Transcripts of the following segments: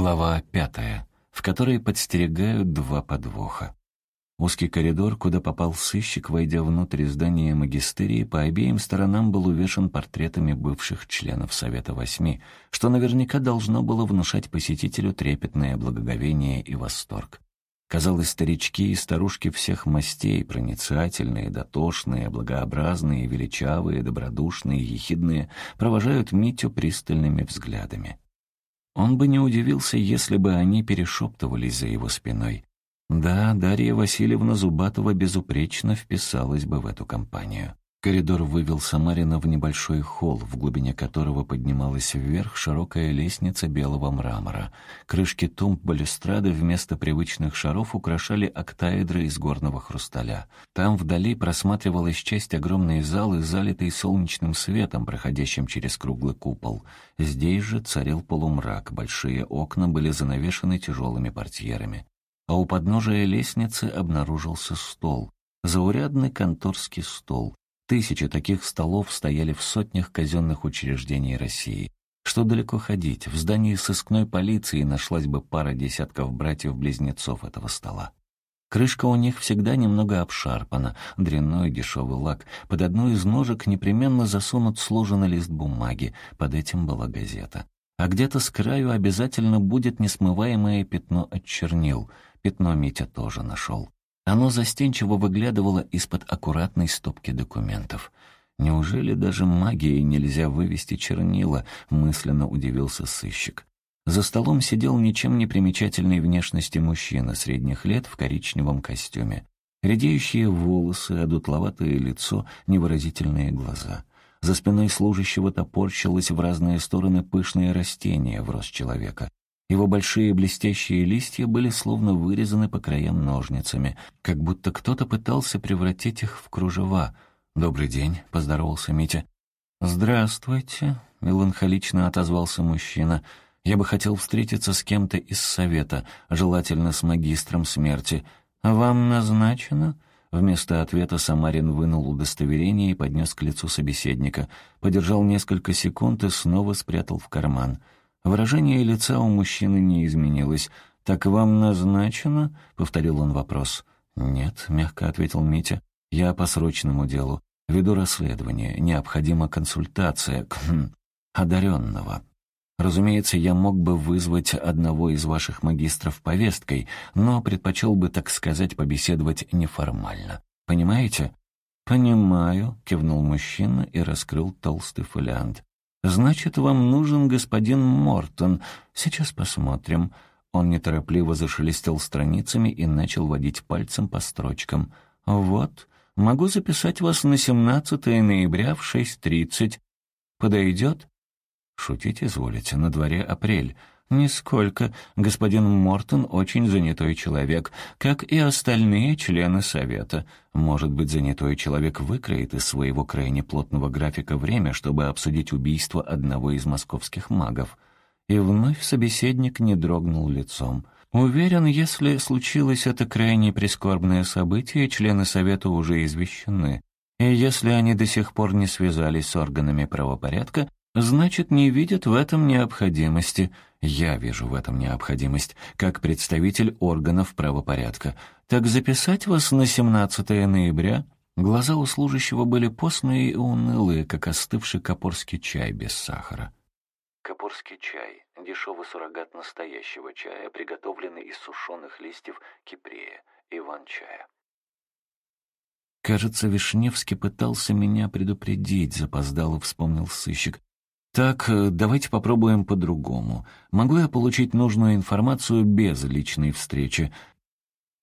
Глава пятая, в которой подстерегают два подвоха. Узкий коридор, куда попал сыщик, войдя внутрь здания магистерии, по обеим сторонам был увешан портретами бывших членов Совета Восьми, что наверняка должно было внушать посетителю трепетное благоговение и восторг. Казалось, старички и старушки всех мастей, проницательные, дотошные, благообразные, величавые, добродушные, ехидные, провожают Митю пристальными взглядами. Он бы не удивился, если бы они перешептывались за его спиной. Да, Дарья Васильевна Зубатова безупречно вписалась бы в эту компанию. Коридор вывел Самарина в небольшой холл, в глубине которого поднималась вверх широкая лестница белого мрамора. Крышки тумб балюстрады вместо привычных шаров украшали октаэдры из горного хрусталя. Там вдали просматривалась часть огромной залы, залитой солнечным светом, проходящим через круглый купол. Здесь же царил полумрак, большие окна были занавешены тяжелыми портьерами. А у подножия лестницы обнаружился стол. Заурядный конторский стол. Тысячи таких столов стояли в сотнях казенных учреждений России. Что далеко ходить, в здании сыскной полиции нашлась бы пара десятков братьев-близнецов этого стола. Крышка у них всегда немного обшарпана, дрянной дешевый лак. Под одну из ножек непременно засунут сложенный лист бумаги, под этим была газета. А где-то с краю обязательно будет несмываемое пятно от чернил. Пятно Митя тоже нашел. Оно застенчиво выглядывало из-под аккуратной стопки документов. «Неужели даже магией нельзя вывести чернила?» — мысленно удивился сыщик. За столом сидел ничем не примечательной внешности мужчина средних лет в коричневом костюме. Редеющие волосы, одутловатое лицо, невыразительные глаза. За спиной служащего топорщилось в разные стороны пышное растение в рост человека. Его большие блестящие листья были словно вырезаны по краям ножницами, как будто кто-то пытался превратить их в кружева. «Добрый день», — поздоровался Митя. «Здравствуйте», — меланхолично отозвался мужчина. «Я бы хотел встретиться с кем-то из совета, желательно с магистром смерти. Вам назначено?» Вместо ответа Самарин вынул удостоверение и поднес к лицу собеседника. Подержал несколько секунд и снова спрятал в карман — Выражение лица у мужчины не изменилось. «Так вам назначено?» — повторил он вопрос. «Нет», — мягко ответил Митя. «Я по срочному делу. Веду расследование. Необходима консультация к хм, одаренного. Разумеется, я мог бы вызвать одного из ваших магистров повесткой, но предпочел бы, так сказать, побеседовать неформально. Понимаете?» «Понимаю», — кивнул мужчина и раскрыл толстый фолиант. «Значит, вам нужен господин Мортон. Сейчас посмотрим». Он неторопливо зашелестел страницами и начал водить пальцем по строчкам. «Вот, могу записать вас на 17 ноября в 6.30. Подойдет?» «Шутить изволите, на дворе апрель. «Нисколько. Господин Мортон очень занятой человек, как и остальные члены Совета. Может быть, занятой человек выкроет из своего крайне плотного графика время, чтобы обсудить убийство одного из московских магов». И вновь собеседник не дрогнул лицом. «Уверен, если случилось это крайне прискорбное событие, члены Совета уже извещены. И если они до сих пор не связались с органами правопорядка, значит, не видят в этом необходимости». Я вижу в этом необходимость, как представитель органов правопорядка. Так записать вас на 17 ноября?» Глаза у служащего были постные и унылые, как остывший копорский чай без сахара. Копорский чай — дешевый суррогат настоящего чая, приготовленный из сушеных листьев кипрея, иван-чая. Кажется, Вишневский пытался меня предупредить, запоздало вспомнил сыщик. «Так, э, давайте попробуем по-другому. Могу я получить нужную информацию без личной встречи?»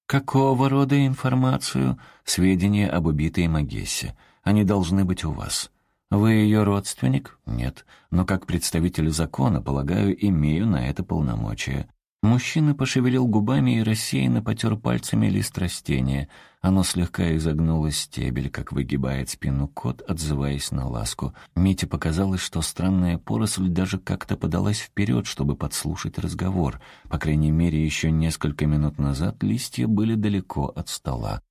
«Какого рода информацию?» «Сведения об убитой Магессе. Они должны быть у вас». «Вы ее родственник?» «Нет. Но как представитель закона, полагаю, имею на это полномочия. Мужчина пошевелил губами и рассеянно потер пальцами лист растения. Оно слегка изогнуло стебель, как выгибает спину кот, отзываясь на ласку. Мите показалось, что странная поросль даже как-то подалась вперед, чтобы подслушать разговор. По крайней мере, еще несколько минут назад листья были далеко от стола.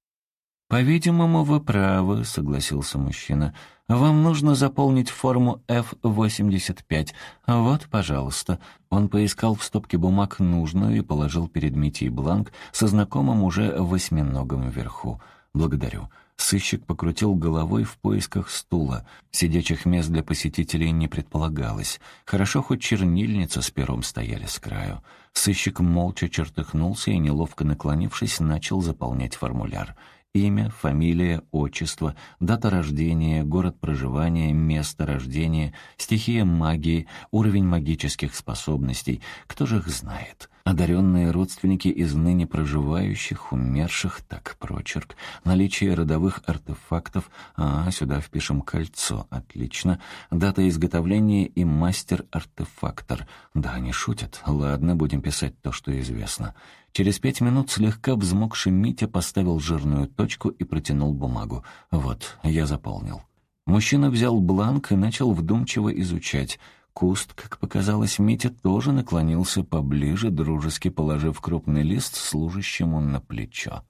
«По-видимому, вы правы», — согласился мужчина. «Вам нужно заполнить форму F-85. Вот, пожалуйста». Он поискал в стопке бумаг нужную и положил перед Митей бланк со знакомым уже восьминогом вверху. «Благодарю». Сыщик покрутил головой в поисках стула. Сидячих мест для посетителей не предполагалось. Хорошо, хоть чернильница с пером стояли с краю. Сыщик молча чертыхнулся и, неловко наклонившись, начал заполнять формуляр. Имя, фамилия, отчество, дата рождения, город проживания, место рождения, стихия магии, уровень магических способностей. Кто же их знает? Одаренные родственники из ныне проживающих, умерших, так прочерк. Наличие родовых артефактов. А, сюда впишем кольцо. Отлично. Дата изготовления и мастер-артефактор. Да, они шутят. Ладно, будем писать то, что известно. Через пять минут слегка взмокший Митя поставил жирную точку и протянул бумагу. «Вот, я заполнил». Мужчина взял бланк и начал вдумчиво изучать. Куст, как показалось, Митя тоже наклонился поближе, дружески положив крупный лист служащему на плечо.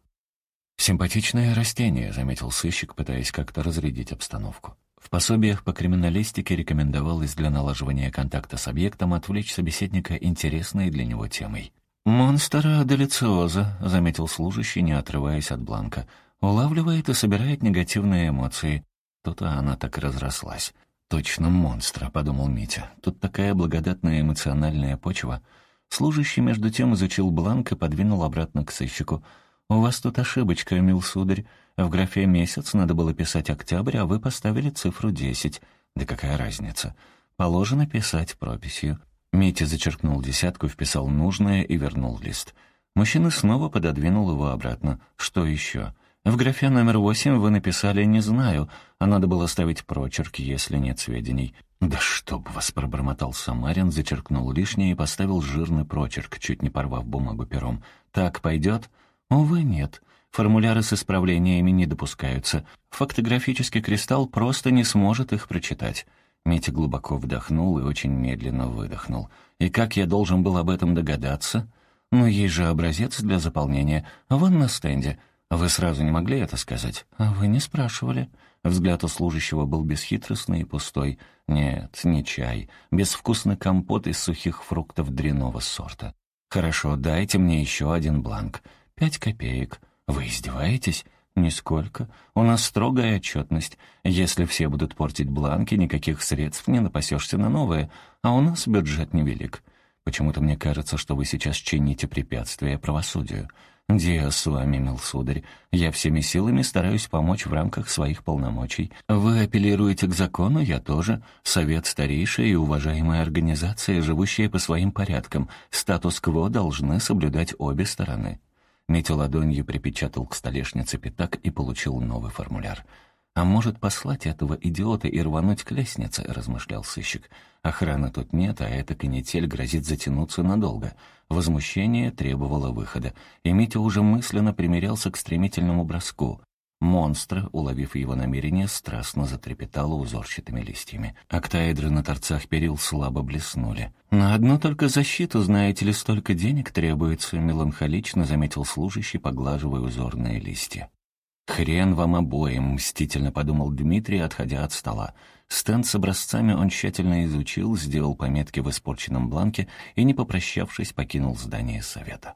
«Симпатичное растение», — заметил сыщик, пытаясь как-то разрядить обстановку. В пособиях по криминалистике рекомендовалось для налаживания контакта с объектом отвлечь собеседника интересной для него темой. «Монстр делициоза», — заметил служащий, не отрываясь от бланка. «Улавливает и собирает негативные эмоции». Тут-то она так и разрослась. «Точно монстра», — подумал Митя. «Тут такая благодатная эмоциональная почва». Служащий, между тем, изучил бланк и подвинул обратно к сыщику. «У вас тут ошибочка, мил сударь. В графе «месяц» надо было писать «октябрь», а вы поставили цифру «десять». Да какая разница? Положено писать прописью. Митя зачеркнул десятку, вписал нужное и вернул лист. Мужчина снова пододвинул его обратно. «Что еще?» «В графе номер восемь вы написали «не знаю», а надо было ставить прочерк, если нет сведений». «Да чтоб вас!» — пробормотал Самарин, зачеркнул лишнее и поставил жирный прочерк, чуть не порвав бумагу пером. «Так пойдет?» «Увы, нет. Формуляры с исправлениями не допускаются. Фактографический кристалл просто не сможет их прочитать». Митя глубоко вдохнул и очень медленно выдохнул. «И как я должен был об этом догадаться?» «Ну, есть же образец для заполнения. Вон на стенде. Вы сразу не могли это сказать?» «А вы не спрашивали». Взгляд у служащего был бесхитростный и пустой. «Нет, не чай. Безвкусный компот из сухих фруктов дряного сорта. Хорошо, дайте мне еще один бланк. Пять копеек. Вы издеваетесь?» «Нисколько. У нас строгая отчетность. Если все будут портить бланки, никаких средств не напасешься на новые, а у нас бюджет невелик. Почему-то мне кажется, что вы сейчас чините препятствия правосудию. Диа с вами, мил сударь. Я всеми силами стараюсь помочь в рамках своих полномочий. Вы апеллируете к закону, я тоже. Совет старейшая и уважаемая организация, живущая по своим порядкам. Статус-кво должны соблюдать обе стороны». Митя ладонью припечатал к столешнице пятак и получил новый формуляр. «А может, послать этого идиота и рвануть к лестнице?» — размышлял сыщик. «Охраны тут нет, а эта канитель грозит затянуться надолго». Возмущение требовало выхода, и Митя уже мысленно примерялся к стремительному броску. Монстр, уловив его намерение, страстно затрепетало узорчатыми листьями. Октаэдры на торцах перил слабо блеснули. «На одну только защиту, знаете ли, столько денег требуется», — меланхолично заметил служащий, поглаживая узорные листья. «Хрен вам обоим», — мстительно подумал Дмитрий, отходя от стола. Стенд с образцами он тщательно изучил, сделал пометки в испорченном бланке и, не попрощавшись, покинул здание совета.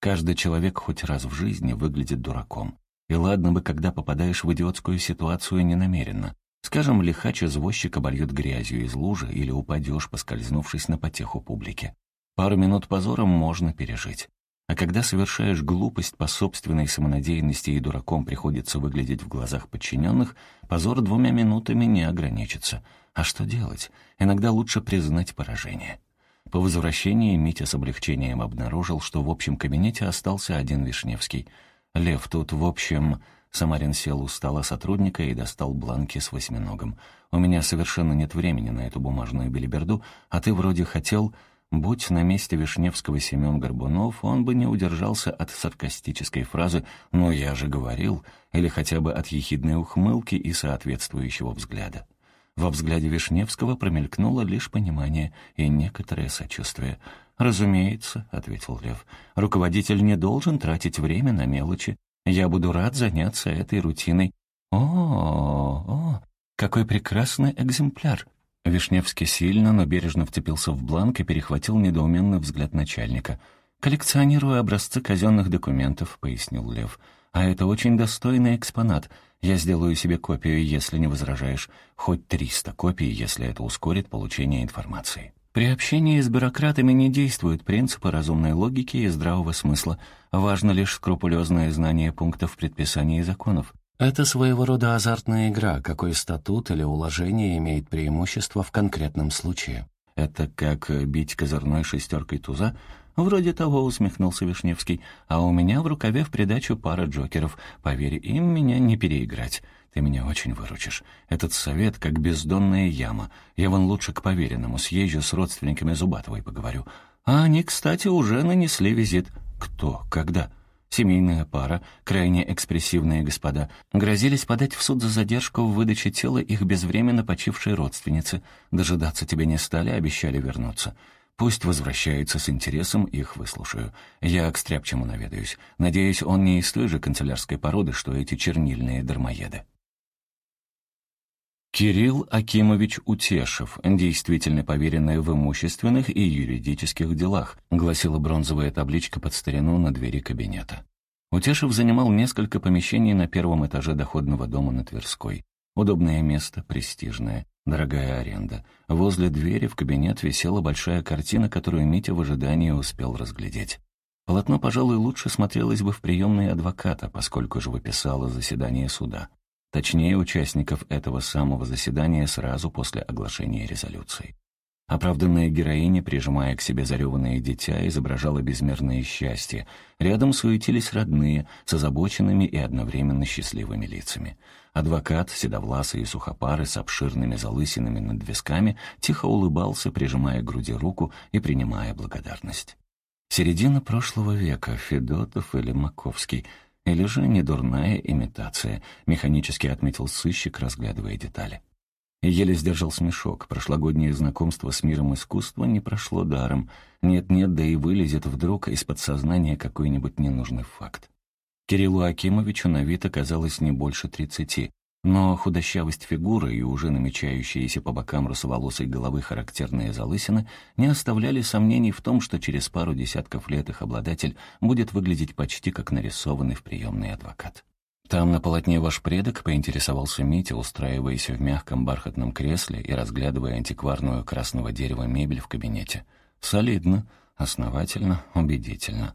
Каждый человек хоть раз в жизни выглядит дураком. И ладно бы, когда попадаешь в идиотскую ситуацию ненамеренно. Скажем, лихач-извозчик обольет грязью из лужи или упадешь, поскользнувшись на потеху публики. Пару минут позором можно пережить. А когда совершаешь глупость по собственной самонадеянности и дураком приходится выглядеть в глазах подчиненных, позор двумя минутами не ограничится. А что делать? Иногда лучше признать поражение. По возвращении Митя с облегчением обнаружил, что в общем кабинете остался один Вишневский. «Лев, тут в общем...» Самарин сел у стола сотрудника и достал бланки с восьминогом. «У меня совершенно нет времени на эту бумажную белиберду, а ты вроде хотел...» Будь на месте Вишневского Семен Горбунов, он бы не удержался от саркастической фразы «ну я же говорил» или хотя бы от ехидной ухмылки и соответствующего взгляда. Во взгляде Вишневского промелькнуло лишь понимание и некоторое сочувствие. «Разумеется», — ответил Лев, — «руководитель не должен тратить время на мелочи. Я буду рад заняться этой рутиной. О, о, какой прекрасный экземпляр!» Вишневский сильно, но бережно вцепился в бланк и перехватил недоуменный взгляд начальника. «Коллекционирую образцы казенных документов», — пояснил Лев. «А это очень достойный экспонат. Я сделаю себе копию, если не возражаешь. Хоть триста копий, если это ускорит получение информации». При общении с бюрократами не действуют принципы разумной логики и здравого смысла. Важно лишь скрупулезное знание пунктов предписаний и законов. Это своего рода азартная игра, какой статут или уложение имеет преимущество в конкретном случае. Это как бить козырной шестеркой туза? Вроде того, усмехнулся Вишневский. А у меня в рукаве в придачу пара джокеров. Поверь, им меня не переиграть. Ты меня очень выручишь. Этот совет как бездонная яма. Я вон лучше к поверенному съезжу с родственниками Зубатовой поговорю. А они, кстати, уже нанесли визит. Кто? Когда? Семейная пара, крайне экспрессивные господа, грозились подать в суд за задержку в выдаче тела их безвременно почившей родственницы. Дожидаться тебя не стали, обещали вернуться. Пусть возвращается с интересом, их выслушаю. Я к Стряпчему наведаюсь. Надеюсь, он не из той же канцелярской породы, что эти чернильные дармоеды. Кирилл Акимович Утешев, действительно поверенный в имущественных и юридических делах, гласила бронзовая табличка под старину на двери кабинета. Утешев занимал несколько помещений на первом этаже доходного дома на Тверской. Удобное место, престижное, дорогая аренда. Возле двери в кабинет висела большая картина, которую Митя в ожидании успел разглядеть. Полотно, пожалуй, лучше смотрелось бы в приемной адвоката, поскольку же выписало заседание суда. Точнее, участников этого самого заседания сразу после оглашения резолюции. Оправданная героиня, прижимая к себе зареванное дитя, изображала безмерное счастье. Рядом суетились родные, с озабоченными и одновременно счастливыми лицами. Адвокат, седовласый и сухопарый, с обширными залысинами над висками, тихо улыбался, прижимая к груди руку и принимая благодарность. Середина прошлого века, Федотов или Маковский — или же недурная имитация, механически отметил сыщик, разглядывая детали. Еле сдержал смешок. Прошлогоднее знакомство с миром искусства не прошло даром. Нет-нет, да и вылезет вдруг из подсознания какой-нибудь ненужный факт. Кириллу Акимовичу на вид оказалось не больше тридцати. Но худощавость фигуры и уже намечающиеся по бокам русоволосой головы характерные залысины не оставляли сомнений в том, что через пару десятков лет их обладатель будет выглядеть почти как нарисованный в приемный адвокат. «Там на полотне ваш предок», — поинтересовался Митя, устраиваясь в мягком бархатном кресле и разглядывая антикварную красного дерева мебель в кабинете. «Солидно, основательно, убедительно.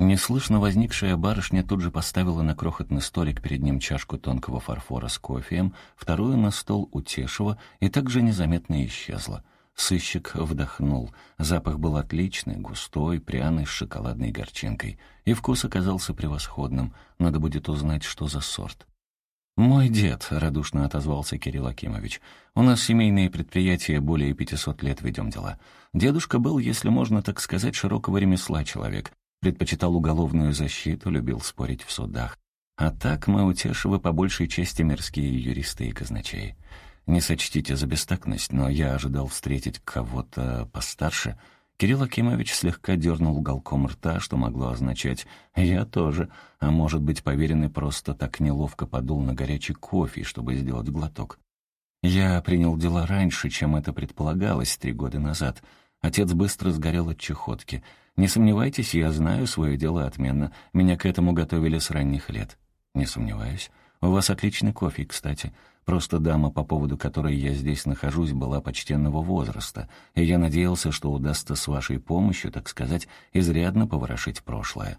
Неслышно возникшая барышня тут же поставила на крохотный столик перед ним чашку тонкого фарфора с кофеем, вторую на стол утешила и также незаметно исчезла. Сыщик вдохнул. Запах был отличный, густой, пряный, с шоколадной горчинкой. И вкус оказался превосходным. Надо будет узнать, что за сорт. «Мой дед», — радушно отозвался Кирилл Акимович. «У нас семейные предприятия, более пятисот лет ведем дела. Дедушка был, если можно так сказать, широкого ремесла человек. Предпочитал уголовную защиту, любил спорить в судах. А так мы утешивы по большей части мирские юристы и казначеи. Не сочтите за бестактность, но я ожидал встретить кого-то постарше. Кирилл Акимович слегка дернул уголком рта, что могло означать «я тоже», а может быть, поверенный просто так неловко подул на горячий кофе, чтобы сделать глоток. Я принял дела раньше, чем это предполагалось три года назад. Отец быстро сгорел от чехотки — не сомневайтесь, я знаю свое дело отменно. Меня к этому готовили с ранних лет. Не сомневаюсь. У вас отличный кофе, кстати. Просто дама, по поводу которой я здесь нахожусь, была почтенного возраста, и я надеялся, что удастся с вашей помощью, так сказать, изрядно поворошить прошлое.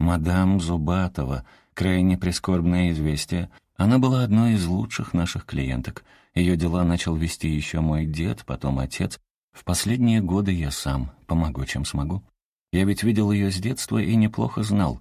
Мадам Зубатова, крайне прискорбное известие. Она была одной из лучших наших клиенток. Ее дела начал вести еще мой дед, потом отец. В последние годы я сам помогу, чем смогу. Я ведь видел ее с детства и неплохо знал.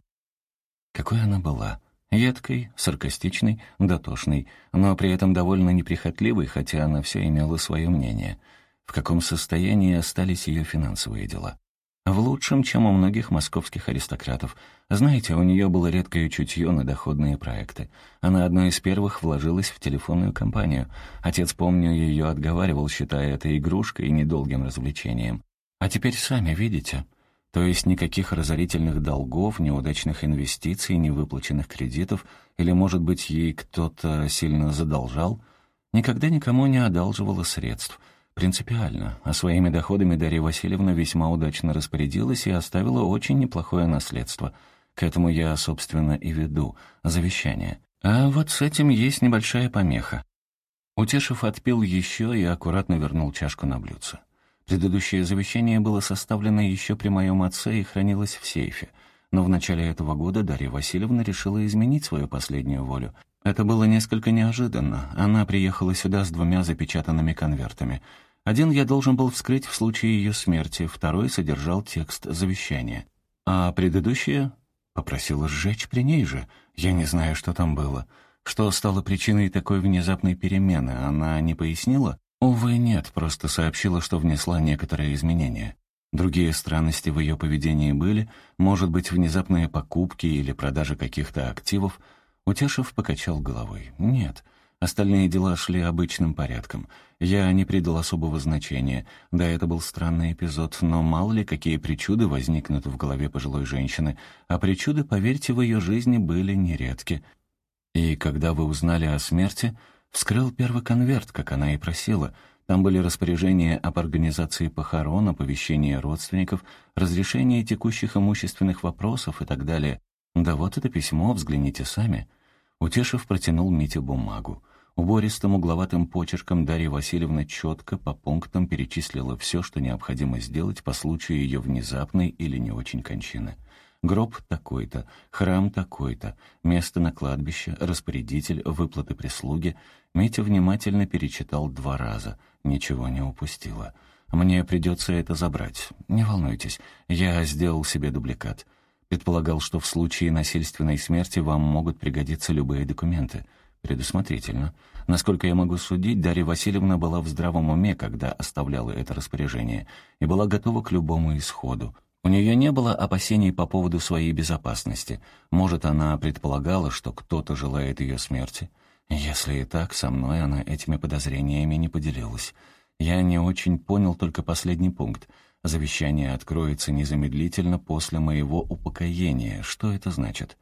Какой она была. Едкой, саркастичной, дотошной, но при этом довольно неприхотливой, хотя она все имела свое мнение. В каком состоянии остались ее финансовые дела? В лучшем, чем у многих московских аристократов. Знаете, у нее было редкое чутье на доходные проекты. Она одной из первых вложилась в телефонную компанию. Отец, помню, ее отговаривал, считая это игрушкой и недолгим развлечением. А теперь сами видите. То есть никаких разорительных долгов, неудачных инвестиций, невыплаченных кредитов, или, может быть, ей кто-то сильно задолжал? Никогда никому не одалживала средств. Принципиально. А своими доходами Дарья Васильевна весьма удачно распорядилась и оставила очень неплохое наследство. К этому я, собственно, и веду. Завещание. А вот с этим есть небольшая помеха. Утешев отпил еще и аккуратно вернул чашку на блюдце. Предыдущее завещание было составлено еще при моем отце и хранилось в сейфе. Но в начале этого года Дарья Васильевна решила изменить свою последнюю волю. Это было несколько неожиданно. Она приехала сюда с двумя запечатанными конвертами. Один я должен был вскрыть в случае ее смерти, второй содержал текст завещания. А предыдущее попросила сжечь при ней же. Я не знаю, что там было. Что стало причиной такой внезапной перемены, она не пояснила? Увы, нет, просто сообщила, что внесла некоторые изменения. Другие странности в ее поведении были, может быть, внезапные покупки или продажа каких-то активов. Утешев покачал головой. Нет, остальные дела шли обычным порядком. Я не придал особого значения. Да, это был странный эпизод, но мало ли какие причуды возникнут в голове пожилой женщины. А причуды, поверьте, в ее жизни были нередки. И когда вы узнали о смерти, Вскрыл первый конверт, как она и просила. Там были распоряжения об организации похорон, оповещение родственников, разрешение текущих имущественных вопросов и так далее. Да вот это письмо, взгляните сами. Утешев протянул Мите бумагу. Убористым угловатым почерком Дарья Васильевна четко по пунктам перечислила все, что необходимо сделать по случаю ее внезапной или не очень кончины. Гроб такой-то, храм такой-то, место на кладбище, распорядитель, выплаты прислуги. Митя внимательно перечитал два раза, ничего не упустила. «Мне придется это забрать. Не волнуйтесь, я сделал себе дубликат. Предполагал, что в случае насильственной смерти вам могут пригодиться любые документы. Предусмотрительно. Насколько я могу судить, Дарья Васильевна была в здравом уме, когда оставляла это распоряжение, и была готова к любому исходу. У нее не было опасений по поводу своей безопасности. Может, она предполагала, что кто-то желает ее смерти. Если и так, со мной она этими подозрениями не поделилась. Я не очень понял только последний пункт. Завещание откроется незамедлительно после моего упокоения. Что это значит?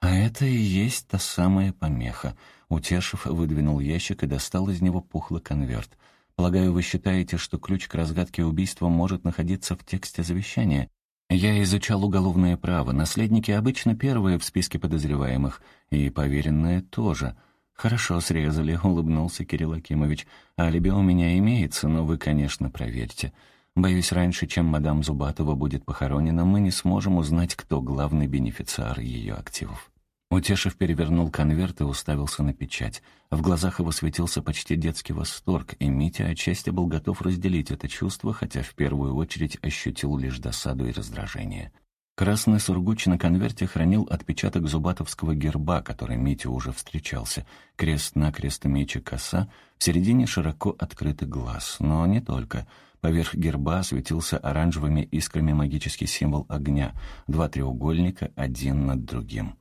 А это и есть та самая помеха. Утешив, выдвинул ящик и достал из него пухлый конверт. Полагаю, вы считаете, что ключ к разгадке убийства может находиться в тексте завещания? Я изучал уголовное право. Наследники обычно первые в списке подозреваемых, и поверенные тоже. Хорошо срезали, улыбнулся Кирилл Акимович. Алиби у меня имеется, но вы, конечно, проверьте. Боюсь, раньше, чем мадам Зубатова будет похоронена, мы не сможем узнать, кто главный бенефициар ее активов. Утешев перевернул конверт и уставился на печать. В глазах его светился почти детский восторг, и Митя отчасти был готов разделить это чувство, хотя в первую очередь ощутил лишь досаду и раздражение. Красный сургуч на конверте хранил отпечаток зубатовского герба, который Митя уже встречался. Крест-накрест меч и коса, в середине широко открытый глаз. Но не только. Поверх герба светился оранжевыми искрами магический символ огня. Два треугольника, один над другим.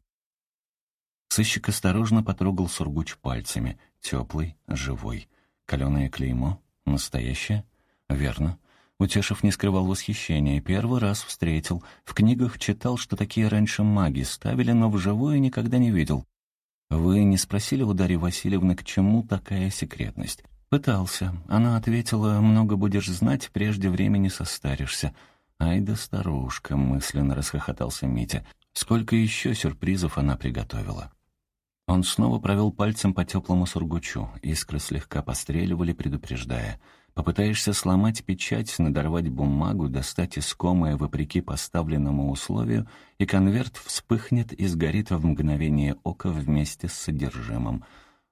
Сыщик осторожно потрогал сургуч пальцами. Теплый, живой. Каленое клеймо? Настоящее? Верно. Утешев не скрывал восхищения. Первый раз встретил. В книгах читал, что такие раньше маги ставили, но вживую никогда не видел. «Вы не спросили у Дарьи Васильевны, к чему такая секретность?» «Пытался». Она ответила, «Много будешь знать, прежде времени состаришься». «Ай да старушка», — мысленно расхохотался Митя. «Сколько еще сюрпризов она приготовила?» Он снова провел пальцем по теплому сургучу. Искры слегка постреливали, предупреждая. Попытаешься сломать печать, надорвать бумагу, достать искомое вопреки поставленному условию, и конверт вспыхнет и сгорит в мгновение ока вместе с содержимым.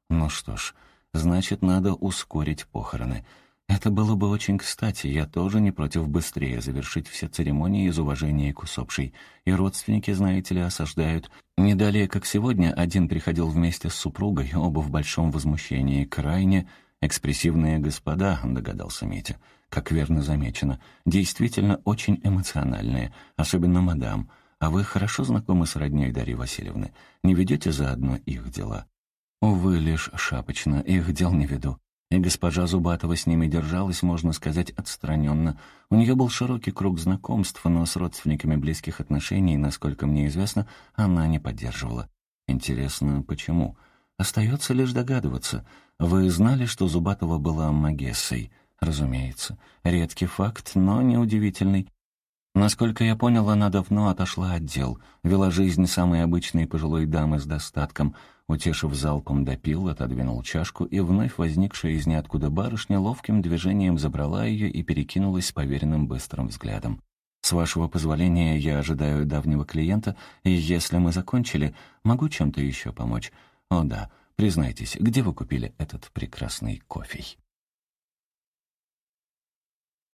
Ну что ж, значит, надо ускорить похороны. Это было бы очень кстати, я тоже не против быстрее завершить все церемонии из уважения к усопшей. И родственники, знаете ли, осаждают. Не далее, как сегодня, один приходил вместе с супругой, оба в большом возмущении, крайне экспрессивные господа, догадался Митя. Как верно замечено, действительно очень эмоциональные, особенно мадам. А вы хорошо знакомы с роднёй Дарьи Васильевны? Не ведете заодно их дела? Увы, лишь шапочно, их дел не веду. И госпожа Зубатова с ними держалась, можно сказать, отстраненно. У нее был широкий круг знакомств, но с родственниками близких отношений, насколько мне известно, она не поддерживала. Интересно, почему? Остается лишь догадываться. Вы знали, что Зубатова была магессой? Разумеется. Редкий факт, но неудивительный. Насколько я понял, она давно отошла от дел, вела жизнь самой обычной пожилой дамы с достатком. Утешив залпом допил, отодвинул чашку, и вновь возникшая из ниоткуда барышня ловким движением забрала ее и перекинулась с поверенным быстрым взглядом. «С вашего позволения я ожидаю давнего клиента, и если мы закончили, могу чем-то еще помочь? О да, признайтесь, где вы купили этот прекрасный кофе?»